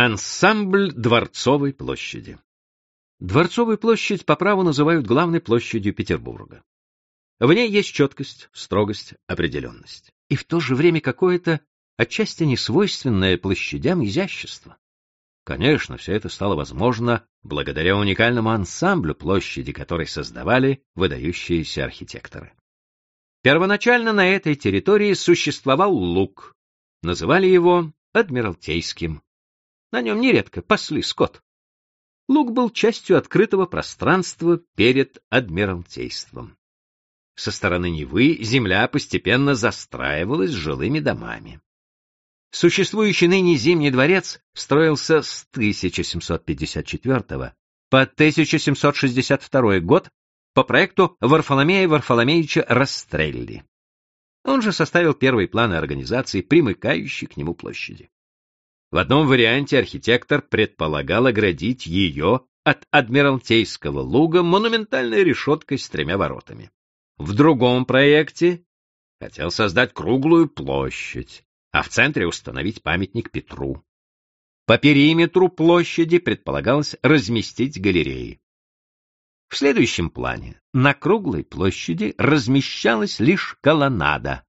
Ансамбль Дворцовой площади. Дворцовую площадь по праву называют главной площадью Петербурга. В ней есть четкость, строгость, определенность. И в то же время какое-то отчасти несвойственное площадям изящество. Конечно, все это стало возможно благодаря уникальному ансамблю площади, который создавали выдающиеся архитекторы. Первоначально на этой территории существовал луг. Называли его Адмиралтейским. На нем нередко пасли скот. Луг был частью открытого пространства перед Адмиралтейством. Со стороны Невы земля постепенно застраивалась жилыми домами. Существующий ныне Зимний дворец строился с 1754 по 1762 год по проекту Варфоломея Варфоломеевича Растрелли. Он же составил первые планы организации, примыкающей к нему площади. В одном варианте архитектор предполагал оградить ее от Адмиралтейского луга монументальной решеткой с тремя воротами. В другом проекте хотел создать круглую площадь, а в центре установить памятник Петру. По периметру площади предполагалось разместить галереи. В следующем плане на круглой площади размещалась лишь колоннада,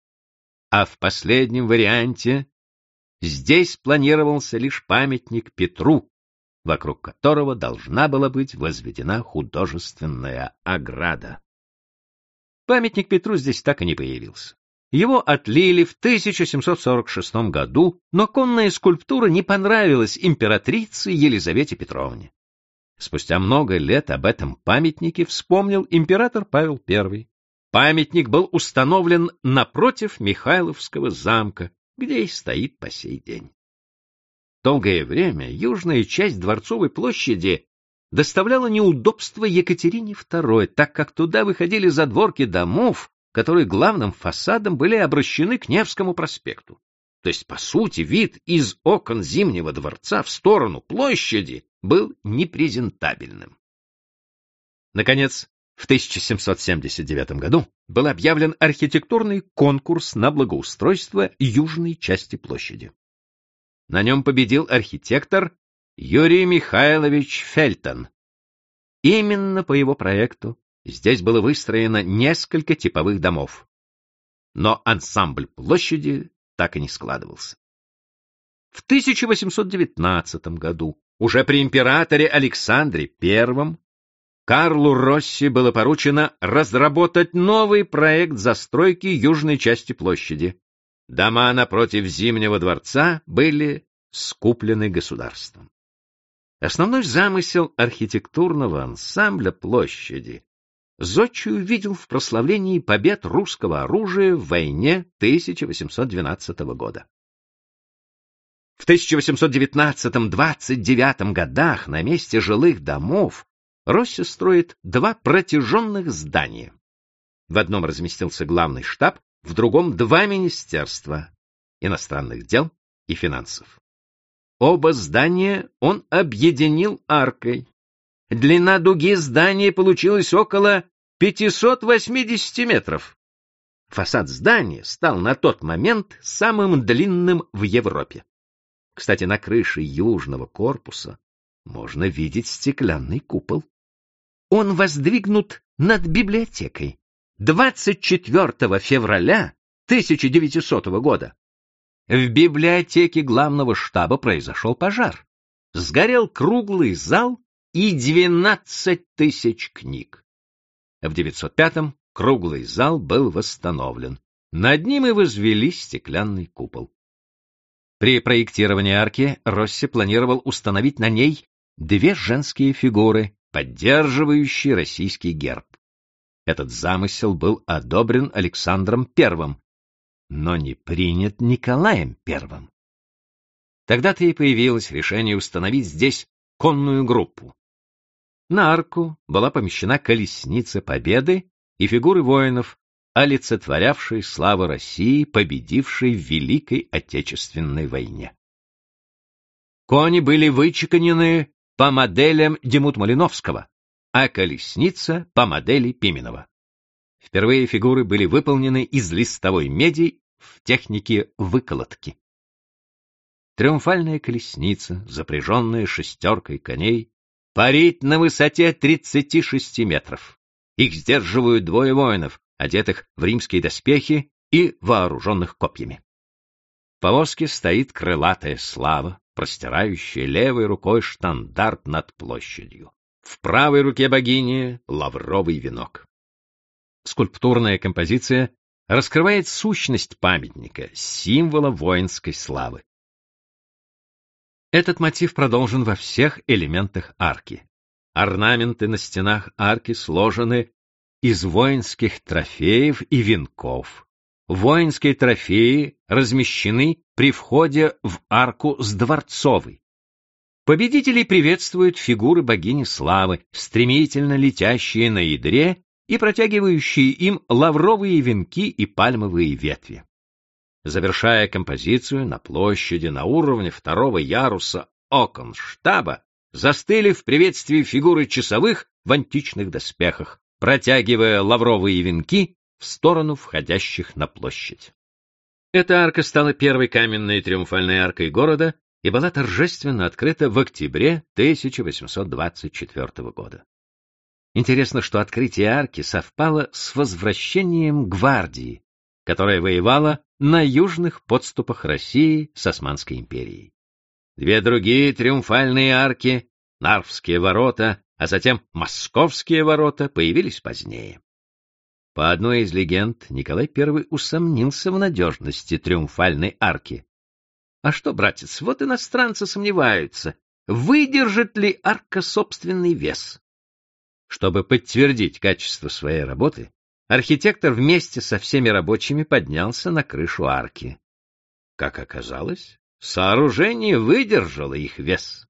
а в последнем варианте здесь планировался лишь памятник Петру, вокруг которого должна была быть возведена художественная ограда. Памятник Петру здесь так и не появился. Его отлили в 1746 году, но конная скульптура не понравилась императрице Елизавете Петровне. Спустя много лет об этом памятнике вспомнил император Павел I. Памятник был установлен напротив Михайловского замка, где и стоит по сей день. Долгое время южная часть Дворцовой площади доставляла неудобства Екатерине II, так как туда выходили задворки домов, которые главным фасадом были обращены к Невскому проспекту. То есть, по сути, вид из окон Зимнего дворца в сторону площади был непрезентабельным. Наконец, в 1779 году был объявлен архитектурный конкурс на благоустройство южной части площади. На нем победил архитектор Юрий Михайлович Фельтон. Именно по его проекту Здесь было выстроено несколько типовых домов. Но ансамбль площади так и не складывался. В 1819 году, уже при императоре Александре I, Карлу Росси было поручено разработать новый проект застройки южной части площади. Дома напротив Зимнего дворца были скуплены государством. Основной замысел архитектурного ансамбля площади Зодчий увидел в прославлении побед русского оружия в войне 1812 года. В 1819-29 годах на месте жилых домов Росси строит два протяженных здания. В одном разместился главный штаб, в другом — два министерства — иностранных дел и финансов. Оба здания он объединил аркой, Длина дуги здания получилась около 580 метров. Фасад здания стал на тот момент самым длинным в Европе. Кстати, на крыше южного корпуса можно видеть стеклянный купол. Он воздвигнут над библиотекой 24 февраля 1900 года. В библиотеке главного штаба произошел пожар. Сгорел круглый зал и 12 тысяч книг. В 905-м круглый зал был восстановлен. Над ним и возвели стеклянный купол. При проектировании арки Росси планировал установить на ней две женские фигуры, поддерживающие российский герб. Этот замысел был одобрен Александром I, но не принят Николаем I. Тогда-то и появилось решение установить здесь конную группу. На арку была помещена колесница победы и фигуры воинов, олицетворявшие славу России, победившей в Великой Отечественной войне. Кони были вычеканены по моделям Демут-Малиновского, а колесница — по модели Пименова. Впервые фигуры были выполнены из листовой меди в технике выколотки. триумфальная колесница, запряженная шестеркой коней, парит на высоте 36 метров. Их сдерживают двое воинов, одетых в римские доспехи и вооруженных копьями. В повозке стоит крылатая слава, простирающая левой рукой штандарт над площадью. В правой руке богини — лавровый венок. Скульптурная композиция раскрывает сущность памятника, символа воинской славы. Этот мотив продолжен во всех элементах арки. Орнаменты на стенах арки сложены из воинских трофеев и венков. Воинские трофеи размещены при входе в арку с дворцовой. Победителей приветствуют фигуры богини славы, стремительно летящие на ядре и протягивающие им лавровые венки и пальмовые ветви. Завершая композицию, на площади на уровне второго яруса окон штаба застыли в приветствии фигуры часовых в античных доспехах, протягивая лавровые венки в сторону входящих на площадь. Эта арка стала первой каменной триумфальной аркой города и была торжественно открыта в октябре 1824 года. Интересно, что открытие арки совпало с возвращением гвардии, которая воевала на южных подступах России с Османской империей. Две другие триумфальные арки, Нарвские ворота, а затем Московские ворота, появились позднее. По одной из легенд, Николай I усомнился в надежности триумфальной арки. А что, братец, вот иностранцы сомневаются, выдержит ли арка собственный вес. Чтобы подтвердить качество своей работы, архитектор вместе со всеми рабочими поднялся на крышу арки. Как оказалось, сооружение выдержало их вес.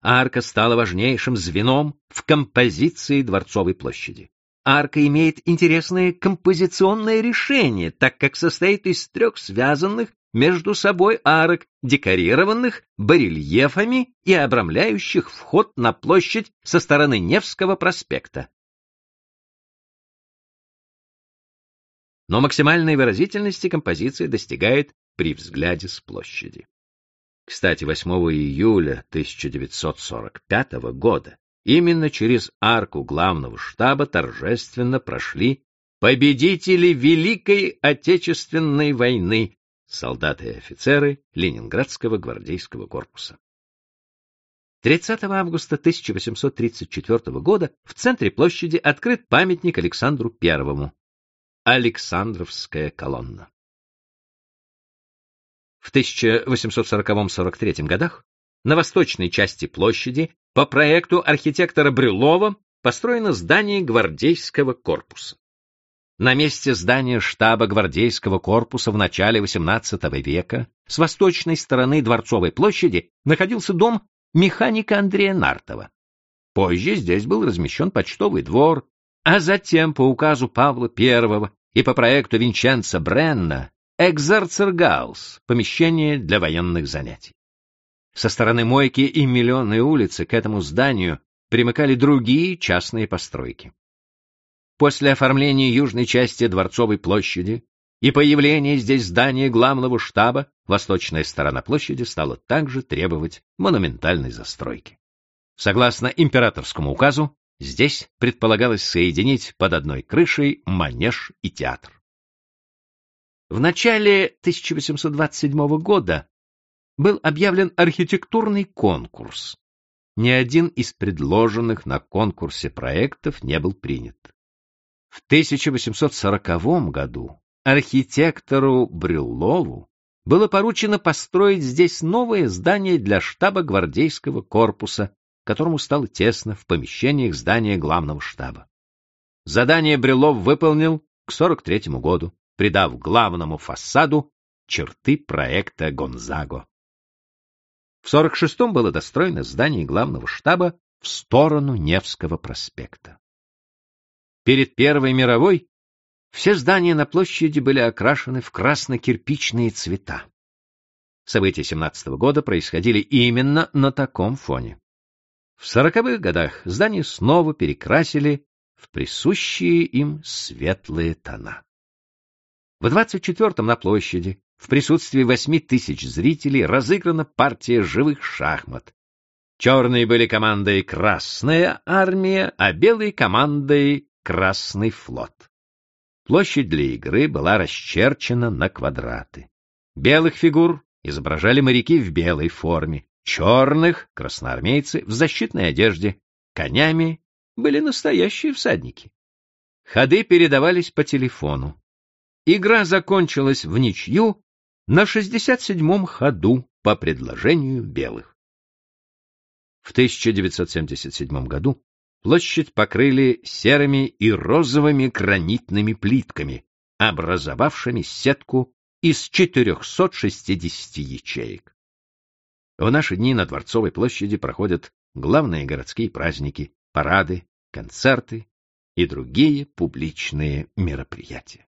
Арка стала важнейшим звеном в композиции Дворцовой площади. Арка имеет интересное композиционное решение, так как состоит из трех связанных между собой арок, декорированных барельефами и обрамляющих вход на площадь со стороны Невского проспекта. Но максимальной выразительности композиция достигает при взгляде с площади. Кстати, 8 июля 1945 года именно через арку главного штаба торжественно прошли победители Великой Отечественной войны солдаты и офицеры Ленинградского гвардейского корпуса. 30 августа 1834 года в центре площади открыт памятник Александру I. Александровская колонна. В 1840-43 годах на восточной части площади по проекту архитектора Брюлова построено здание гвардейского корпуса. На месте здания штаба гвардейского корпуса в начале XVIII века с восточной стороны Дворцовой площади находился дом механика Андрея Нартова. Позже здесь был размещен почтовый двор, а затем по указу Павла I и по проекту Винченца Бренна Экзарцергаус, помещение для военных занятий. Со стороны Мойки и Миллионной улицы к этому зданию примыкали другие частные постройки. После оформления южной части Дворцовой площади и появления здесь здания главного штаба, восточная сторона площади стала также требовать монументальной застройки. Согласно императорскому указу, здесь предполагалось соединить под одной крышей манеж и театр. В начале 1827 года был объявлен архитектурный конкурс. Ни один из предложенных на конкурсе проектов не был принят. В 1840 году архитектору Брюллову было поручено построить здесь новое здание для штаба гвардейского корпуса, которому стало тесно в помещениях здания главного штаба. Задание Брюллов выполнил к 43 году, придав главному фасаду черты проекта Гонзаго. В 46-м было достроено здание главного штаба в сторону Невского проспекта. Перед Первой мировой все здания на площади были окрашены в красно-кирпичные цвета. События 17 -го года происходили именно на таком фоне. В сороковых годах здания снова перекрасили в присущие им светлые тона. В 24-м на площади в присутствии восьми тысяч зрителей разыграна партия живых шахмат. Черные были командой «Красная армия», а белые — командой «Красный флот». Площадь для игры была расчерчена на квадраты. Белых фигур изображали моряки в белой форме, черных — красноармейцы в защитной одежде, конями были настоящие всадники. Ходы передавались по телефону. Игра закончилась в ничью на 67-м ходу по предложению белых. В 1977 году площадь покрыли серыми и розовыми гранитными плитками, образовавшими сетку из 460 ячеек. В наши дни на Дворцовой площади проходят главные городские праздники, парады, концерты и другие публичные мероприятия.